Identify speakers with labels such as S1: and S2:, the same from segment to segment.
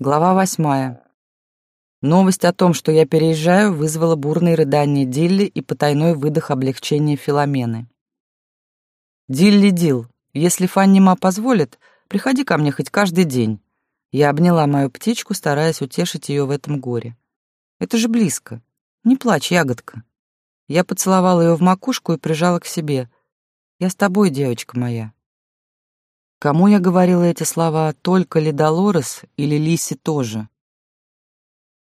S1: Глава восьмая. Новость о том, что я переезжаю, вызвала бурные рыдания Дилли и потайной выдох облегчения Филомены. «Дилли Дил, если Фанни ма позволит, приходи ко мне хоть каждый день». Я обняла мою птичку, стараясь утешить ее в этом горе. «Это же близко. Не плачь, ягодка». Я поцеловала ее в макушку и прижала к себе. «Я с тобой, девочка моя». Кому я говорила эти слова, только ли Долорес или Лиси тоже?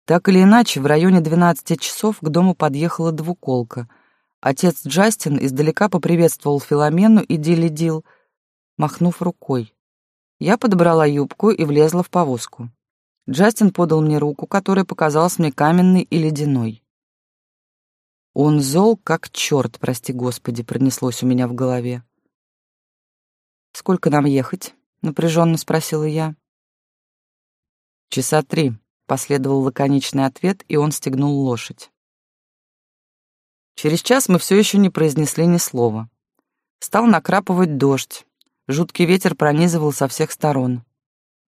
S1: Так или иначе, в районе 12 часов к дому подъехала двуколка. Отец Джастин издалека поприветствовал Филомену и Дилли махнув рукой. Я подобрала юбку и влезла в повозку. Джастин подал мне руку, которая показалась мне каменной и ледяной. «Он зол, как черт, прости господи», — пронеслось у меня в голове. «Сколько нам ехать?» — напряженно спросила я. «Часа три», — последовал лаконичный ответ, и он стегнул лошадь. Через час мы все еще не произнесли ни слова. Стал накрапывать дождь. Жуткий ветер пронизывал со всех сторон.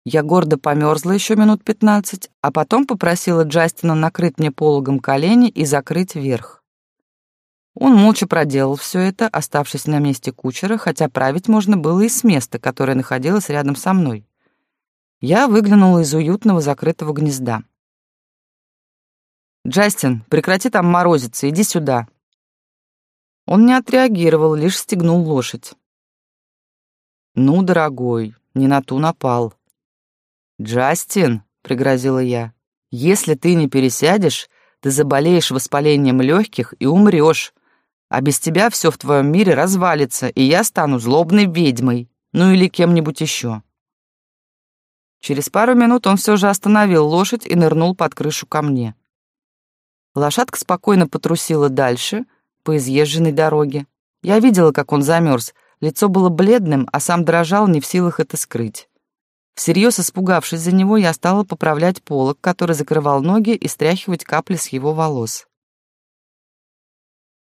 S1: Я гордо померзла еще минут пятнадцать, а потом попросила Джастина накрыть мне пологом колени и закрыть верх. Он молча проделал все это, оставшись на месте кучера, хотя править можно было и с места, которое находилось рядом со мной. Я выглянула из уютного закрытого гнезда. «Джастин, прекрати там морозиться, иди сюда». Он не отреагировал, лишь стегнул лошадь. «Ну, дорогой, не на ту напал». «Джастин», — пригрозила я, — «если ты не пересядешь, ты заболеешь воспалением легких и умрешь, а без тебя все в твоем мире развалится, и я стану злобной ведьмой, ну или кем-нибудь еще. Через пару минут он все же остановил лошадь и нырнул под крышу ко мне. Лошадка спокойно потрусила дальше, по изъезженной дороге. Я видела, как он замерз, лицо было бледным, а сам дрожал, не в силах это скрыть. Всерьез испугавшись за него, я стала поправлять полог, который закрывал ноги, и стряхивать капли с его волос.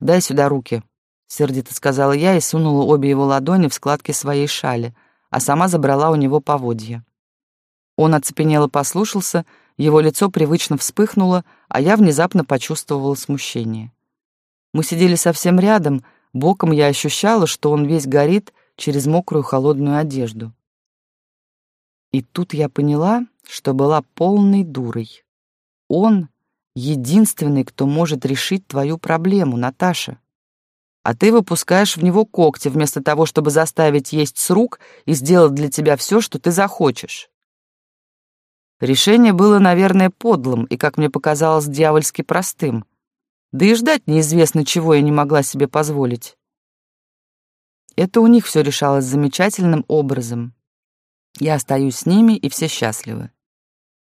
S1: «Дай сюда руки», — сердито сказала я и сунула обе его ладони в складки своей шали, а сама забрала у него поводья. Он оцепенело послушался, его лицо привычно вспыхнуло, а я внезапно почувствовала смущение. Мы сидели совсем рядом, боком я ощущала, что он весь горит через мокрую холодную одежду. И тут я поняла, что была полной дурой. Он единственный, кто может решить твою проблему, Наташа. А ты выпускаешь в него когти вместо того, чтобы заставить есть с рук и сделать для тебя все, что ты захочешь. Решение было, наверное, подлым и, как мне показалось, дьявольски простым. Да и ждать неизвестно чего я не могла себе позволить. Это у них все решалось замечательным образом. Я остаюсь с ними, и все счастливы.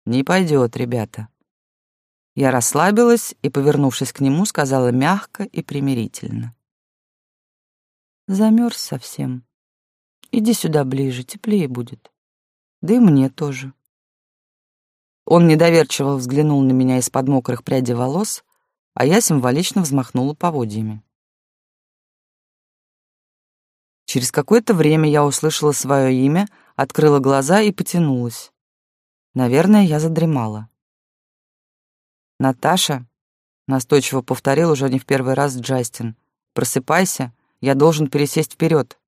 S1: Не пойдет, ребята. Я расслабилась и, повернувшись к нему, сказала мягко и примирительно. Замерз совсем. Иди сюда ближе, теплее будет. Да и мне тоже. Он недоверчиво взглянул на меня из-под мокрых прядей волос, а я символично взмахнула поводьями. Через какое-то время я услышала свое имя, открыла глаза и потянулась. Наверное, я задремала. «Наташа», — настойчиво повторил уже не в первый раз Джастин, «просыпайся, я должен пересесть вперед».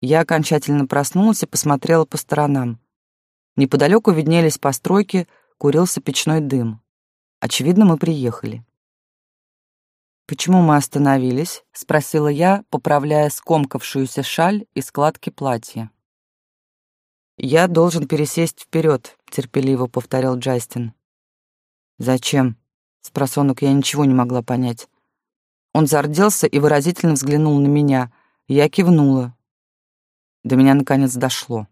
S1: Я окончательно проснулась и посмотрела по сторонам. Неподалеку виднелись постройки, курился печной дым. Очевидно, мы приехали. «Почему мы остановились?» — спросила я, поправляя скомкавшуюся шаль и складки платья. «Я должен пересесть вперед», — терпеливо повторил Джастин. «Зачем?» — с просонок я ничего не могла понять. Он зарделся и выразительно взглянул на меня. Я кивнула. До меня наконец дошло.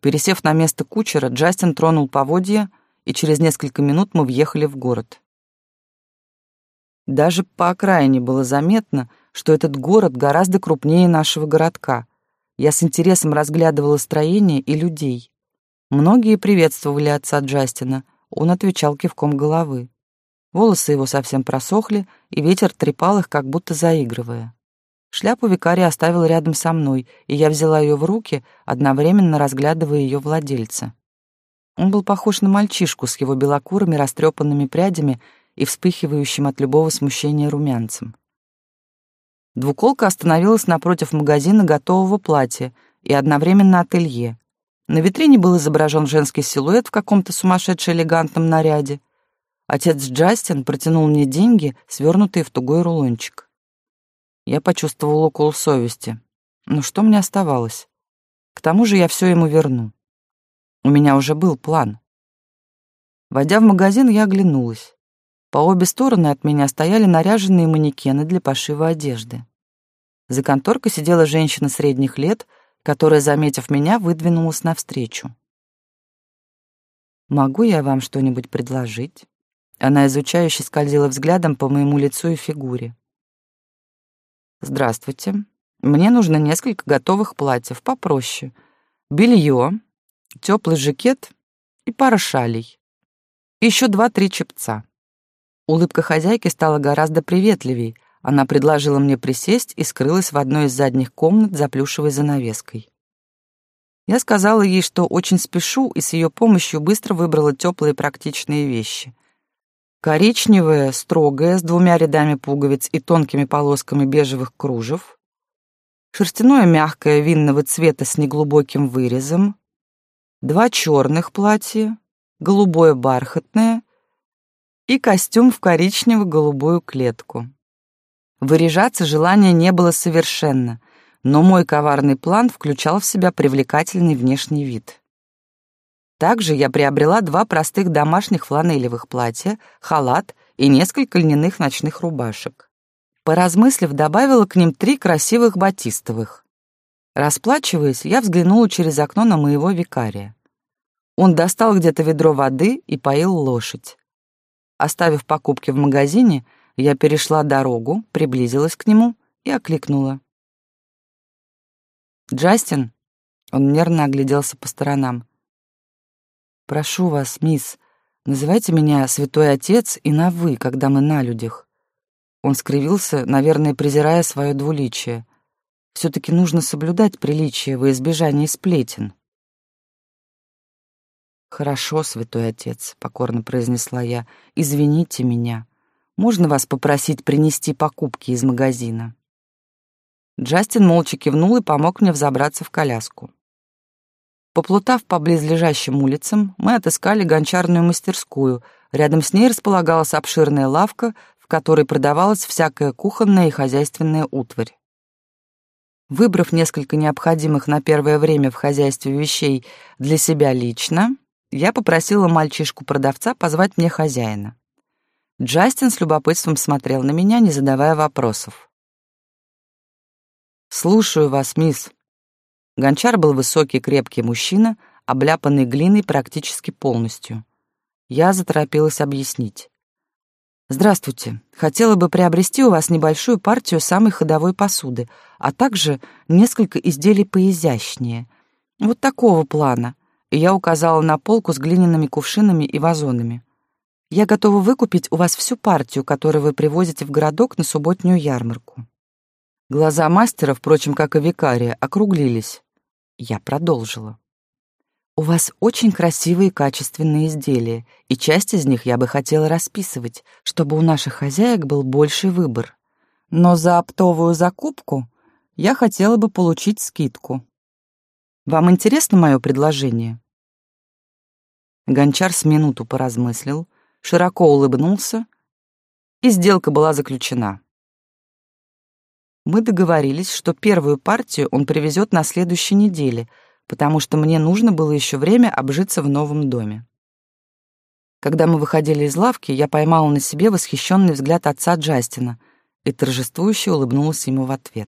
S1: Пересев на место кучера, Джастин тронул поводья, и через несколько минут мы въехали в город. Даже по окраине было заметно, что этот город гораздо крупнее нашего городка. Я с интересом разглядывала строение и людей. Многие приветствовали отца Джастина — он отвечал кивком головы. Волосы его совсем просохли, и ветер трепал их, как будто заигрывая. Шляпу викария оставил рядом со мной, и я взяла ее в руки, одновременно разглядывая ее владельца. Он был похож на мальчишку с его белокурыми растрепанными прядями и вспыхивающим от любого смущения румянцем. Двуколка остановилась напротив магазина готового платья и одновременно ателье. На витрине был изображен женский силуэт в каком-то сумасшедше элегантном наряде. Отец Джастин протянул мне деньги, свернутые в тугой рулончик. Я почувствовал укол совести. Но что мне оставалось? К тому же я все ему верну. У меня уже был план. Войдя в магазин, я оглянулась. По обе стороны от меня стояли наряженные манекены для пошива одежды. За конторкой сидела женщина средних лет, которая, заметив меня, выдвинулась навстречу. «Могу я вам что-нибудь предложить?» Она изучающе скользила взглядом по моему лицу и фигуре. «Здравствуйте. Мне нужно несколько готовых платьев, попроще. Белье, теплый жакет и пара шалей. Еще два-три чепца. Улыбка хозяйки стала гораздо приветливей. Она предложила мне присесть и скрылась в одной из задних комнат за плюшевой занавеской. Я сказала ей, что очень спешу, и с ее помощью быстро выбрала теплые практичные вещи. Коричневое, строгое, с двумя рядами пуговиц и тонкими полосками бежевых кружев. Шерстяное мягкое винного цвета с неглубоким вырезом. Два черных платья, голубое бархатное и костюм в коричнево-голубую клетку. Выряжаться желания не было совершенно, но мой коварный план включал в себя привлекательный внешний вид. Также я приобрела два простых домашних фланелевых платья, халат и несколько льняных ночных рубашек. Поразмыслив, добавила к ним три красивых батистовых. Расплачиваясь, я взглянула через окно на моего викария. Он достал где-то ведро воды и поил лошадь. Оставив покупки в магазине, я перешла дорогу, приблизилась к нему и окликнула. «Джастин?» Он нервно огляделся по сторонам. «Прошу вас, мисс, называйте меня Святой Отец и на «вы», когда мы на людях». Он скривился, наверное, презирая свое двуличие. Все-таки нужно соблюдать приличие во избежание сплетен. «Хорошо, святой отец», — покорно произнесла я, — «извините меня. Можно вас попросить принести покупки из магазина?» Джастин молча кивнул и помог мне взобраться в коляску. Поплутав по близлежащим улицам, мы отыскали гончарную мастерскую. Рядом с ней располагалась обширная лавка, в которой продавалась всякая кухонная и хозяйственная утварь. Выбрав несколько необходимых на первое время в хозяйстве вещей для себя лично, я попросила мальчишку-продавца позвать мне хозяина. Джастин с любопытством смотрел на меня, не задавая вопросов. «Слушаю вас, мисс». Гончар был высокий, крепкий мужчина, обляпанный глиной практически полностью. Я заторопилась объяснить. «Здравствуйте. Хотела бы приобрести у вас небольшую партию самой ходовой посуды, а также несколько изделий поизящнее. Вот такого плана и я указала на полку с глиняными кувшинами и вазонами. «Я готова выкупить у вас всю партию, которую вы привозите в городок на субботнюю ярмарку». Глаза мастера, впрочем, как и викария, округлились. Я продолжила. «У вас очень красивые и качественные изделия, и часть из них я бы хотела расписывать, чтобы у наших хозяек был больший выбор. Но за оптовую закупку я хотела бы получить скидку. Вам интересно мое предложение?» Гончар с минуту поразмыслил, широко улыбнулся, и сделка была заключена. Мы договорились, что первую партию он привезет на следующей неделе, потому что мне нужно было еще время обжиться в новом доме. Когда мы выходили из лавки, я поймала на себе восхищенный взгляд отца Джастина и торжествующе улыбнулась ему в ответ.